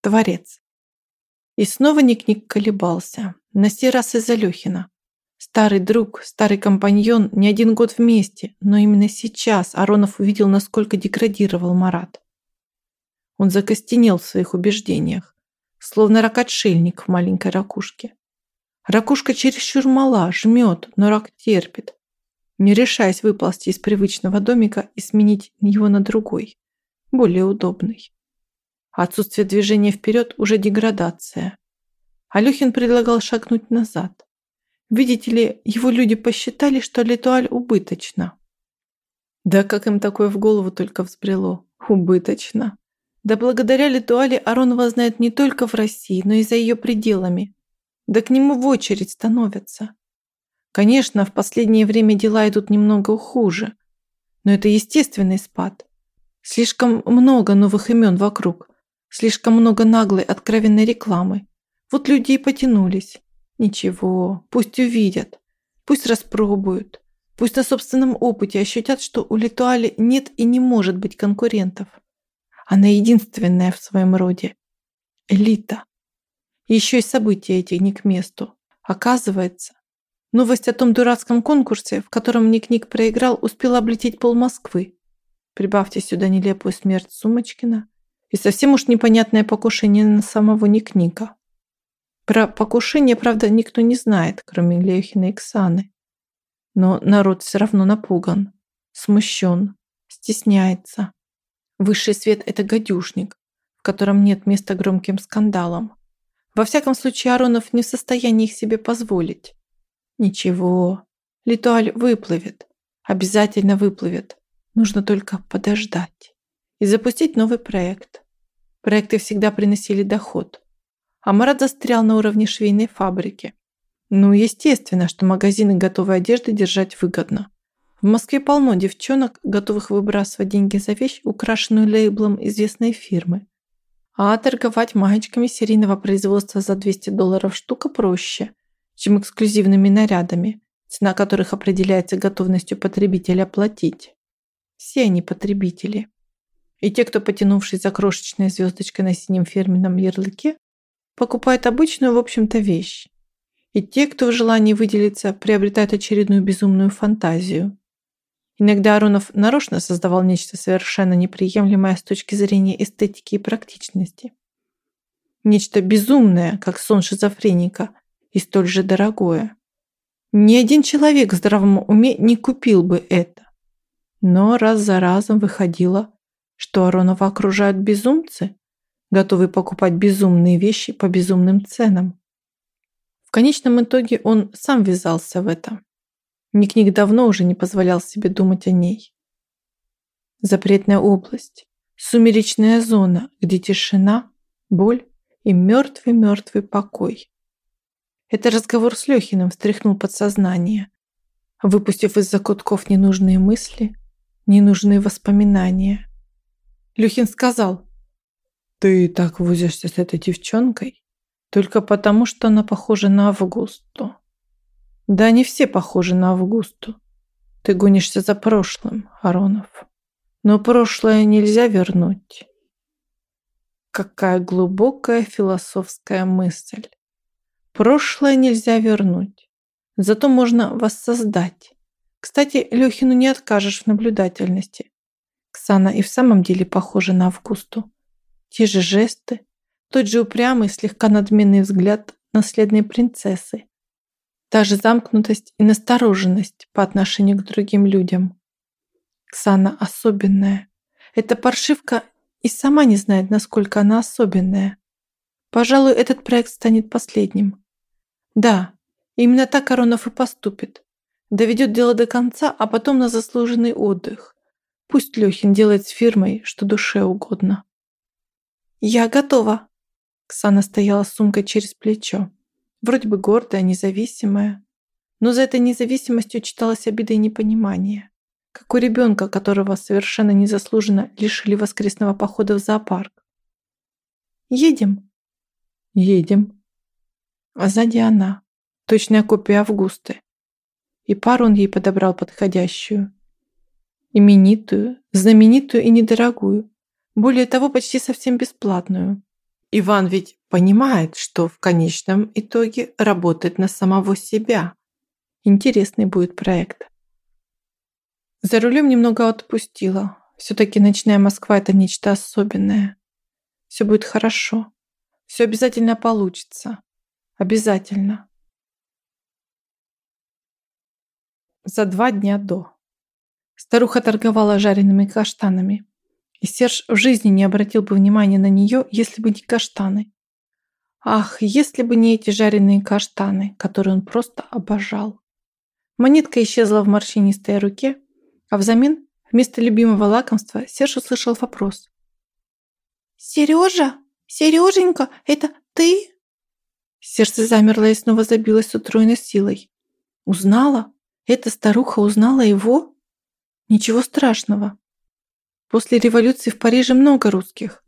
Творец. И снова Ник-Ник колебался. На сей раз из-за Лехина. Старый друг, старый компаньон, не один год вместе, но именно сейчас Аронов увидел, насколько деградировал Марат. Он закостенел в своих убеждениях, словно рак-отшельник в маленькой ракушке. Ракушка чересчур мала, жмет, но рак терпит, не решаясь выползти из привычного домика и сменить его на другой, более удобный. Отсутствие движения вперед уже деградация. Алехин предлагал шагнуть назад. Видите ли, его люди посчитали, что Литуаль убыточно. Да как им такое в голову только взбрело? Убыточно. Да благодаря Литуале Аронова знает не только в России, но и за ее пределами. Да к нему в очередь становятся. Конечно, в последнее время дела идут немного хуже. Но это естественный спад. Слишком много новых имен вокруг. Слишком много наглой, откровенной рекламы. Вот люди и потянулись. Ничего, пусть увидят, пусть распробуют, пусть на собственном опыте ощутят, что у Литуали нет и не может быть конкурентов. Она единственная в своем роде. Элита. Еще и события эти не к месту. Оказывается, новость о том дурацком конкурсе, в котором Ник-Ник проиграл, успела облететь пол Москвы. Прибавьте сюда нелепую смерть Сумочкина и совсем уж непонятное покушение на самого Ник-Ника. Про покушение, правда, никто не знает, кроме Лехина и Ксаны. Но народ все равно напуган, смущен, стесняется. Высший свет – это гадюшник, в котором нет места громким скандалам. Во всяком случае, Аронов не в состоянии их себе позволить. Ничего, Литуаль выплывет, обязательно выплывет. Нужно только подождать и запустить новый проект. Проекты всегда приносили доход а Марат застрял на уровне швейной фабрики. Ну, естественно, что магазины готовой одежды держать выгодно. В Москве полно девчонок, готовых выбрасывать деньги за вещь, украшенную лейблом известной фирмы. А торговать маечками серийного производства за 200 долларов штука проще, чем эксклюзивными нарядами, цена которых определяется готовностью потребителя платить. Все они потребители. И те, кто, потянувшись за крошечной звездочкой на синем фирменном ярлыке, покупают обычную, в общем-то, вещь. И те, кто в желании выделиться, приобретают очередную безумную фантазию. Иногда Аронов нарочно создавал нечто совершенно неприемлемое с точки зрения эстетики и практичности. Нечто безумное, как сон шизофреника, и столь же дорогое. Ни один человек в здравом уме не купил бы это. Но раз за разом выходило, что Аронова окружают безумцы, готовый покупать безумные вещи по безумным ценам. В конечном итоге он сам ввязался в это. Ник-Ник давно уже не позволял себе думать о ней. Запретная область, сумеречная зона, где тишина, боль и мертвый-мертвый покой. Это разговор с Лехиным встряхнул подсознание, выпустив из закутков ненужные мысли, ненужные воспоминания. Люхин сказал, ты так возишься с этой девчонкой только потому, что она похожа на Августу. Да они все похожи на Августу. Ты гонишься за прошлым, Аронов. Но прошлое нельзя вернуть. Какая глубокая философская мысль. Прошлое нельзя вернуть. Зато можно воссоздать. Кстати, Лехину не откажешь в наблюдательности. Ксана и в самом деле похожа на Августу. Те же жесты, тот же упрямый, слегка надменный взгляд наследной принцессы. Та же замкнутость и настороженность по отношению к другим людям. Ксана особенная. Эта паршивка и сама не знает, насколько она особенная. Пожалуй, этот проект станет последним. Да, именно так Коронов и поступит. Доведет дело до конца, а потом на заслуженный отдых. Пусть Лехин делает с фирмой, что душе угодно. «Я готова!» Ксана стояла с сумкой через плечо. Вроде бы гордая, независимая. Но за этой независимостью читалась обида и непонимание. Как у ребенка, которого совершенно незаслуженно лишили воскресного похода в зоопарк. «Едем?» «Едем». А сзади она, точная копия Августы. И пару он ей подобрал подходящую. Именитую, знаменитую и недорогую, более того, почти совсем бесплатную. Иван ведь понимает, что в конечном итоге работает на самого себя. Интересный будет проект. За рулем немного отпустила. Все-таки ночная Москва – это нечто особенное. Все будет хорошо. Все обязательно получится. Обязательно. За два дня до. Старуха торговала жареными каштанами. И Серж в жизни не обратил бы внимания на нее, если бы не каштаны. Ах, если бы не эти жареные каштаны, которые он просто обожал. Монетка исчезла в морщинистой руке, а взамен, вместо любимого лакомства, Серж услышал вопрос. «Сережа? Сереженька, это ты?» Сердце замерло и снова забилось с утроенной силой. «Узнала? Эта старуха узнала его?» «Ничего страшного. После революции в Париже много русских.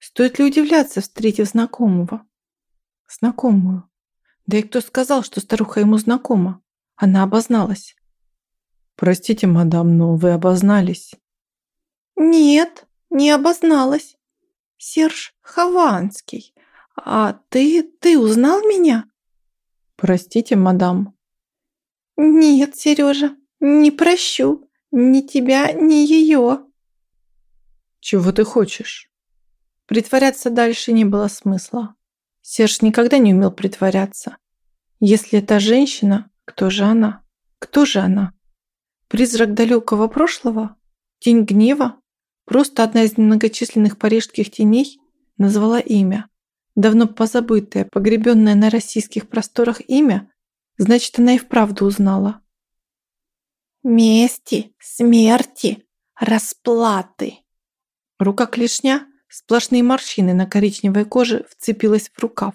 Стоит ли удивляться, встретив знакомого? Знакомую. Да и кто сказал, что старуха ему знакома? Она обозналась. Простите, мадам, но вы обознались. Нет, не обозналась. Серж Хованский. А ты, ты узнал меня? Простите, мадам. Нет, Сережа, не прощу. Ни тебя, ни ее. Чего ты хочешь? Притворяться дальше не было смысла. Серж никогда не умел притворяться. Если это женщина, кто же она? Кто же она? Призрак далекого прошлого? Тень гнева? Просто одна из многочисленных парижских теней назвала имя. Давно позабытое, погребенное на российских просторах имя, значит, она и вправду узнала. Мести, смерти, расплаты. Рука клешня, сплошные морщины на коричневой коже, вцепилась в рукав.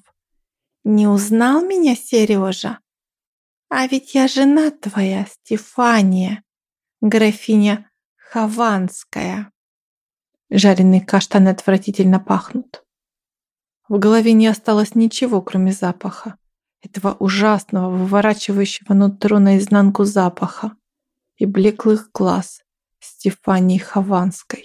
«Не узнал меня, Сережа? А ведь я жена твоя, Стефания, графиня Хованская». Жареные каштаны отвратительно пахнут. В голове не осталось ничего, кроме запаха. Этого ужасного, выворачивающего нутро наизнанку запаха и блеклых глаз Стефании Хованской.